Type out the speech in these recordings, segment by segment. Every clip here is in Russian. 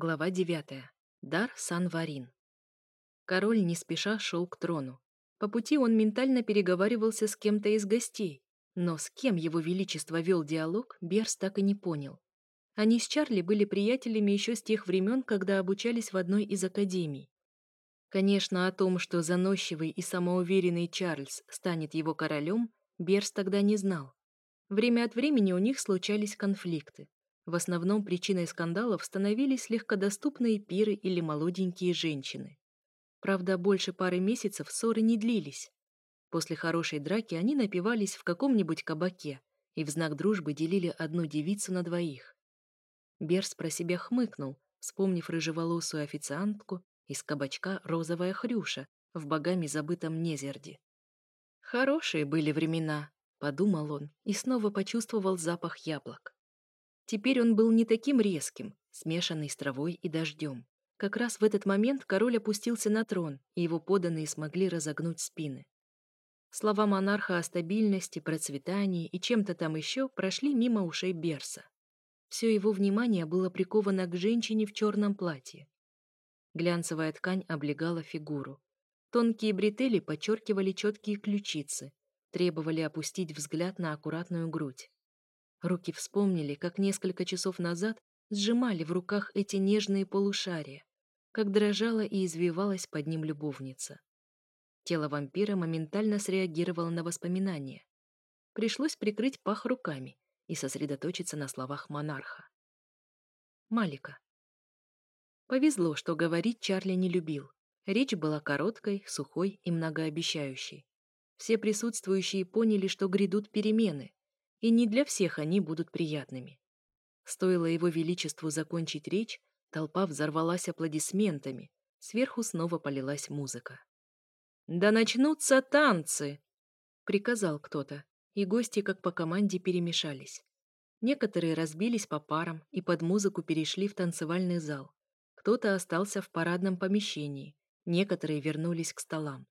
Глава 9. Дар Сан-Варин. Король не спеша шел к трону. По пути он ментально переговаривался с кем-то из гостей, но с кем его величество вел диалог, Берс так и не понял. Они с Чарли были приятелями еще с тех времен, когда обучались в одной из академий. Конечно, о том, что заносчивый и самоуверенный Чарльз станет его королем, Берс тогда не знал. Время от времени у них случались конфликты. В основном причиной скандалов становились легкодоступные пиры или молоденькие женщины. Правда, больше пары месяцев ссоры не длились. После хорошей драки они напивались в каком-нибудь кабаке и в знак дружбы делили одну девицу на двоих. Берс про себя хмыкнул, вспомнив рыжеволосую официантку из кабачка «Розовая хрюша» в богами забытом Незерде. «Хорошие были времена», — подумал он и снова почувствовал запах яблок. Теперь он был не таким резким, смешанный с травой и дождем. Как раз в этот момент король опустился на трон, и его поданные смогли разогнуть спины. Слова монарха о стабильности, процветании и чем-то там еще прошли мимо ушей Берса. Все его внимание было приковано к женщине в черном платье. Глянцевая ткань облегала фигуру. Тонкие бретели подчеркивали четкие ключицы, требовали опустить взгляд на аккуратную грудь. Руки вспомнили, как несколько часов назад сжимали в руках эти нежные полушария, как дрожала и извивалась под ним любовница. Тело вампира моментально среагировало на воспоминания. Пришлось прикрыть пах руками и сосредоточиться на словах монарха. Малика. Повезло, что говорить Чарли не любил. Речь была короткой, сухой и многообещающей. Все присутствующие поняли, что грядут перемены, и не для всех они будут приятными. Стоило его величеству закончить речь, толпа взорвалась аплодисментами, сверху снова полилась музыка. «Да начнутся танцы!» — приказал кто-то, и гости как по команде перемешались. Некоторые разбились по парам и под музыку перешли в танцевальный зал. Кто-то остался в парадном помещении, некоторые вернулись к столам.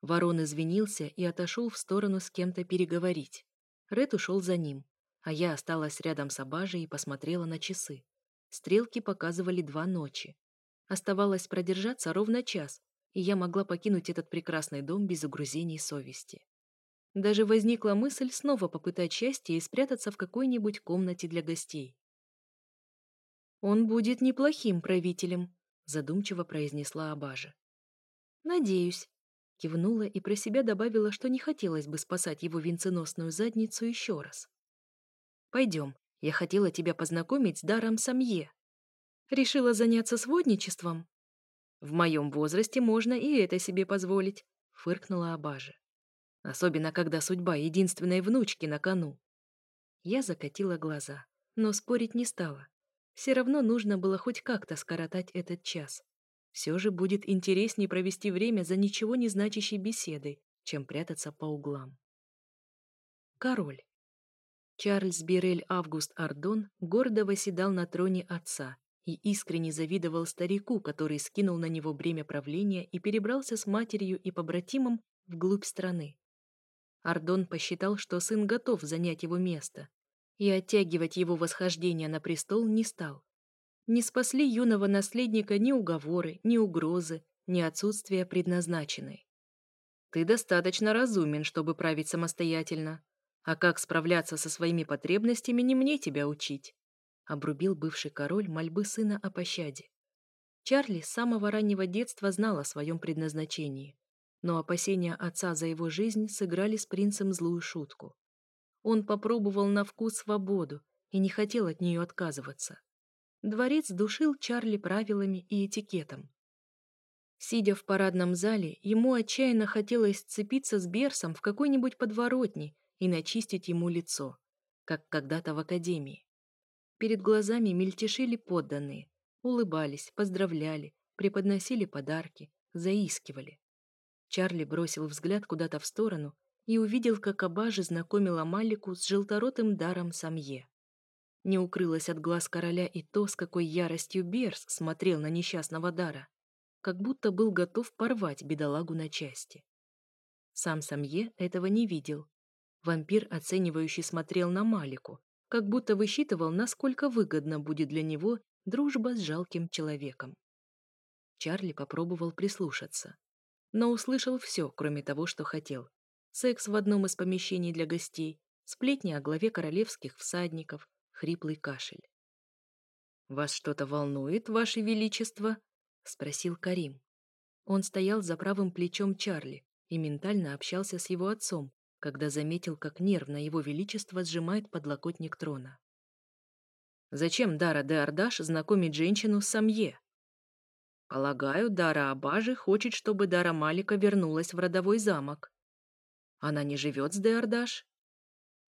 Ворон извинился и отошел в сторону с кем-то переговорить. Ред ушел за ним, а я осталась рядом с Абажей и посмотрела на часы. Стрелки показывали два ночи. Оставалось продержаться ровно час, и я могла покинуть этот прекрасный дом без угрызений совести. Даже возникла мысль снова попытать счастье и спрятаться в какой-нибудь комнате для гостей. «Он будет неплохим правителем», — задумчиво произнесла Абажа. «Надеюсь», Кивнула и про себя добавила, что не хотелось бы спасать его венценосную задницу еще раз. «Пойдем, я хотела тебя познакомить с даром Самье. Решила заняться сводничеством?» «В моем возрасте можно и это себе позволить», — фыркнула Абажа. «Особенно, когда судьба единственной внучки на кону». Я закатила глаза, но спорить не стала. Все равно нужно было хоть как-то скоротать этот час. Все же будет интереснее провести время за ничего не значащей беседой, чем прятаться по углам. Король. Чарльз Бирель Август Ардон гордо восседал на троне отца и искренне завидовал старику, который скинул на него бремя правления и перебрался с матерью и побратимом вглубь страны. Ардон посчитал, что сын готов занять его место, и оттягивать его восхождение на престол не стал. Не спасли юного наследника ни уговоры, ни угрозы, ни отсутствие предназначенной. Ты достаточно разумен, чтобы править самостоятельно. А как справляться со своими потребностями, не мне тебя учить. Обрубил бывший король мольбы сына о пощаде. Чарли с самого раннего детства знал о своем предназначении, но опасения отца за его жизнь сыграли с принцем злую шутку. Он попробовал на вкус свободу и не хотел от нее отказываться. Дворец душил Чарли правилами и этикетом. Сидя в парадном зале, ему отчаянно хотелось сцепиться с Берсом в какой-нибудь подворотне и начистить ему лицо, как когда-то в академии. Перед глазами мельтешили подданные, улыбались, поздравляли, преподносили подарки, заискивали. Чарли бросил взгляд куда-то в сторону и увидел, как Абажи знакомила Малику с желторотым даром Самье. Не укрылось от глаз короля и то, с какой яростью Берс смотрел на несчастного Дара, как будто был готов порвать бедолагу на части. Сам Самье этого не видел. Вампир, оценивающий, смотрел на Малику, как будто высчитывал, насколько выгодно будет для него, дружба с жалким человеком. Чарли попробовал прислушаться, но услышал все, кроме того, что хотел. Секс в одном из помещений для гостей, сплетни о главе королевских всадников, хриплый кашель. «Вас что-то волнует, Ваше Величество?» — спросил Карим. Он стоял за правым плечом Чарли и ментально общался с его отцом, когда заметил, как нервно его величество сжимает подлокотник трона. «Зачем Дара де Ардаш знакомить женщину с Самье?» «Полагаю, Дара Абажи хочет, чтобы Дара Малика вернулась в родовой замок». «Она не живет с де Ардаш?»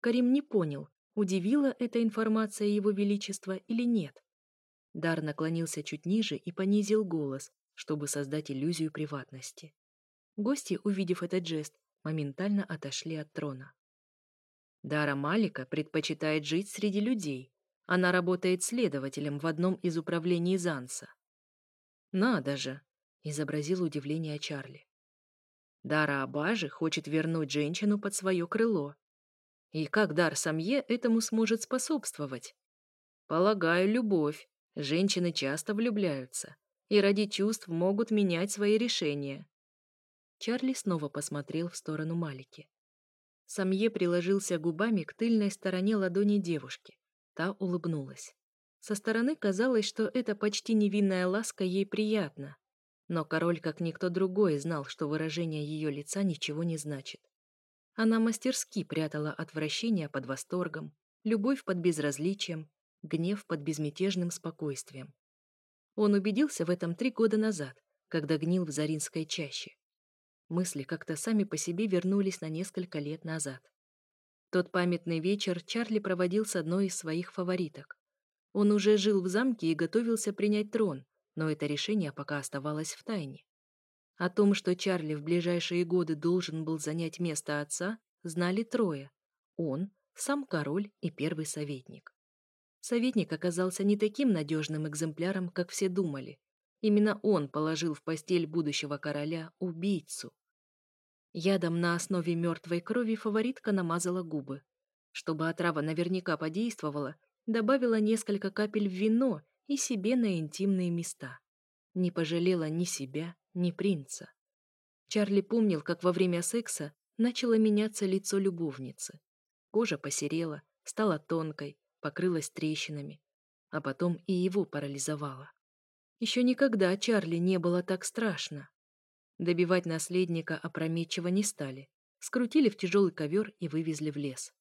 Карим не понял, удивила эта информация его величества или нет. Дар наклонился чуть ниже и понизил голос, чтобы создать иллюзию приватности. Гости, увидев этот жест, моментально отошли от трона. Дара Малика предпочитает жить среди людей. Она работает следователем в одном из управлений Занса. «Надо же!» — изобразил удивление Чарли. Дара Абажи хочет вернуть женщину под свое крыло. И как Дар Самье этому сможет способствовать? Полагаю, любовь. Женщины часто влюбляются и ради чувств могут менять свои решения. Чарли снова посмотрел в сторону Малики. Самье приложился губами к тыльной стороне ладони девушки. Та улыбнулась. Со стороны казалось, что эта почти невинная ласка ей приятна. Но король, как никто другой, знал, что выражение ее лица ничего не значит. Она мастерски прятала отвращение под восторгом, любовь под безразличием, гнев под безмятежным спокойствием. Он убедился в этом три года назад, когда гнил в Заринской чаще. Мысли как-то сами по себе вернулись на несколько лет назад. Тот памятный вечер Чарли проводил с одной из своих фавориток. Он уже жил в замке и готовился принять трон, но это решение пока оставалось в тайне. О том, что Чарли в ближайшие годы должен был занять место отца, знали трое. Он, сам король и первый советник. Советник оказался не таким надежным экземпляром, как все думали. Именно он положил в постель будущего короля убийцу. Ядом на основе мертвой крови фаворитка намазала губы. Чтобы отрава наверняка подействовала, добавила несколько капель в вино и себе на интимные места. Не пожалела ни себя, ни принца. Чарли помнил, как во время секса начало меняться лицо любовницы. Кожа посерела, стала тонкой, покрылась трещинами, а потом и его парализовало. Еще никогда Чарли не было так страшно. Добивать наследника опрометчиво не стали. Скрутили в тяжелый ковер и вывезли в лес.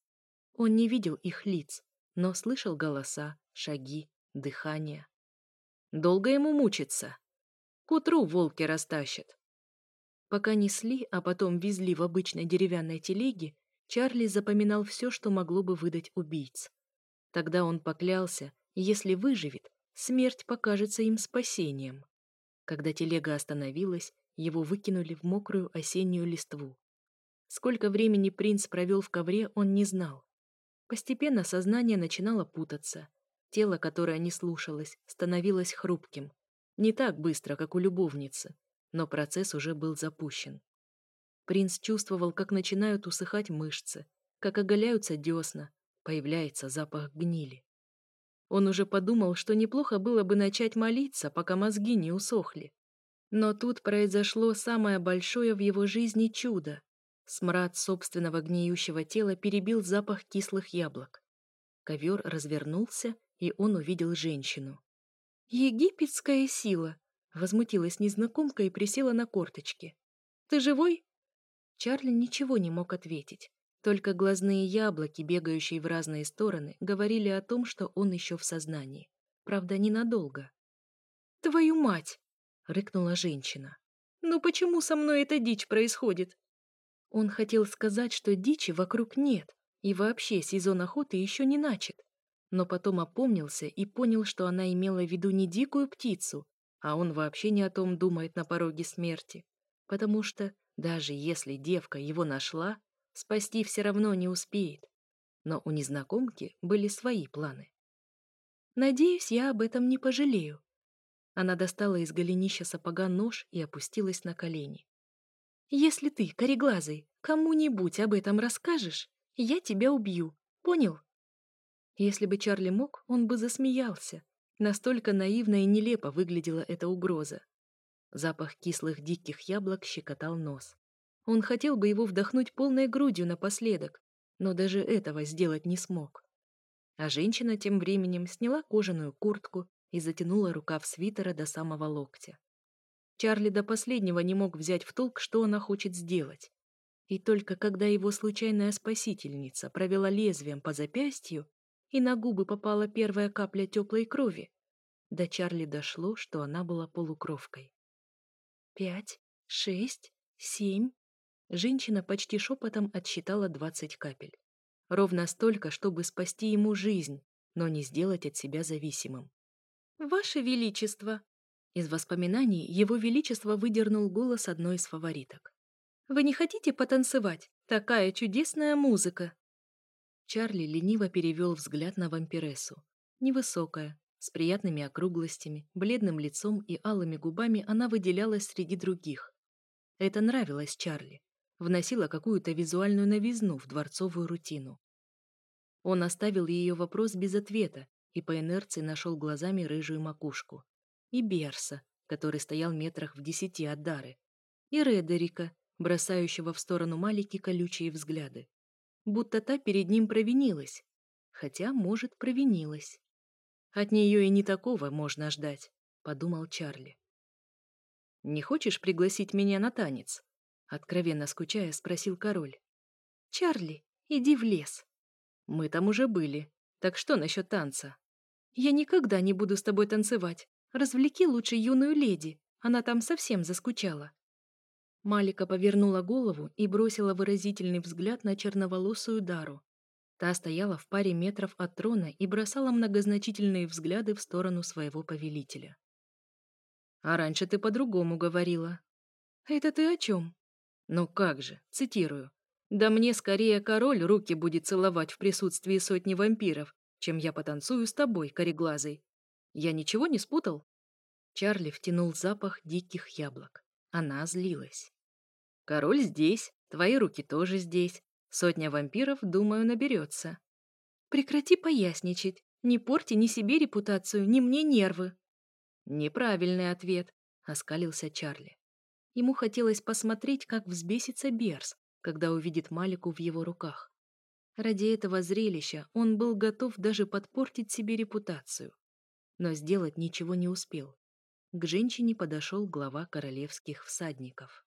Он не видел их лиц, но слышал голоса, шаги, дыхание. Долго ему мучиться. К утру волки растащат. Пока несли, а потом везли в обычной деревянной телеге, Чарли запоминал все, что могло бы выдать убийц. Тогда он поклялся, если выживет, смерть покажется им спасением. Когда телега остановилась, его выкинули в мокрую осеннюю листву. Сколько времени принц провел в ковре, он не знал. Постепенно сознание начинало путаться. Тело, которое не слушалось, становилось хрупким. Не так быстро, как у любовницы, но процесс уже был запущен. Принц чувствовал, как начинают усыхать мышцы, как оголяются десна, появляется запах гнили. Он уже подумал, что неплохо было бы начать молиться, пока мозги не усохли. Но тут произошло самое большое в его жизни чудо. Смрад собственного гниющего тела перебил запах кислых яблок. Ковер развернулся, и он увидел женщину. «Египетская сила!» — возмутилась незнакомка и присела на корточки. «Ты живой?» Чарли ничего не мог ответить. Только глазные яблоки, бегающие в разные стороны, говорили о том, что он еще в сознании. Правда, ненадолго. «Твою мать!» — рыкнула женщина. «Ну почему со мной эта дичь происходит?» Он хотел сказать, что дичи вокруг нет, и вообще сезон охоты еще не начат. Но потом опомнился и понял, что она имела в виду не дикую птицу, а он вообще не о том думает на пороге смерти. Потому что, даже если девка его нашла, Спасти все равно не успеет. Но у незнакомки были свои планы. Надеюсь, я об этом не пожалею. Она достала из голенища сапога нож и опустилась на колени. Если ты, кореглазый, кому-нибудь об этом расскажешь, я тебя убью. Понял? Если бы Чарли мог, он бы засмеялся. Настолько наивно и нелепо выглядела эта угроза. Запах кислых диких яблок щекотал нос. Он хотел бы его вдохнуть полной грудью напоследок, но даже этого сделать не смог. А женщина тем временем сняла кожаную куртку и затянула рукав свитера до самого локтя. Чарли до последнего не мог взять в толк, что она хочет сделать. И только когда его случайная спасительница провела лезвием по запястью, и на губы попала первая капля теплой крови, до Чарли дошло, что она была полукровкой. «Пять, шесть, семь...» Женщина почти шепотом отсчитала двадцать капель. Ровно столько, чтобы спасти ему жизнь, но не сделать от себя зависимым. «Ваше Величество!» Из воспоминаний Его Величество выдернул голос одной из фавориток. «Вы не хотите потанцевать? Такая чудесная музыка!» Чарли лениво перевел взгляд на вампирессу. Невысокая, с приятными округлостями, бледным лицом и алыми губами она выделялась среди других. Это нравилось Чарли, вносило какую-то визуальную новизну в дворцовую рутину. Он оставил ее вопрос без ответа и по инерции нашел глазами рыжую макушку. И Берса, который стоял метрах в десяти от Дары. И Редерика, бросающего в сторону Малики колючие взгляды. Будто та перед ним провинилась. Хотя, может, провинилась. От нее и не такого можно ждать, подумал Чарли. «Не хочешь пригласить меня на танец?» Откровенно скучая, спросил король. «Чарли, иди в лес». «Мы там уже были. Так что насчет танца?» «Я никогда не буду с тобой танцевать. Развлеки лучше юную леди. Она там совсем заскучала». Малика повернула голову и бросила выразительный взгляд на черноволосую Дару, Та стояла в паре метров от трона и бросала многозначительные взгляды в сторону своего повелителя. «А раньше ты по-другому говорила». «Это ты о чем?» «Ну как же, цитирую. Да мне скорее король руки будет целовать в присутствии сотни вампиров, чем я потанцую с тобой, кореглазый. Я ничего не спутал?» Чарли втянул запах диких яблок. Она злилась. «Король здесь, твои руки тоже здесь. Сотня вампиров, думаю, наберется. Прекрати поясничать. Не порти ни себе репутацию, ни мне нервы. Неправильный ответ, оскалился Чарли. Ему хотелось посмотреть, как взбесится Берс, когда увидит Малику в его руках. Ради этого зрелища он был готов даже подпортить себе репутацию. Но сделать ничего не успел. К женщине подошел глава королевских всадников.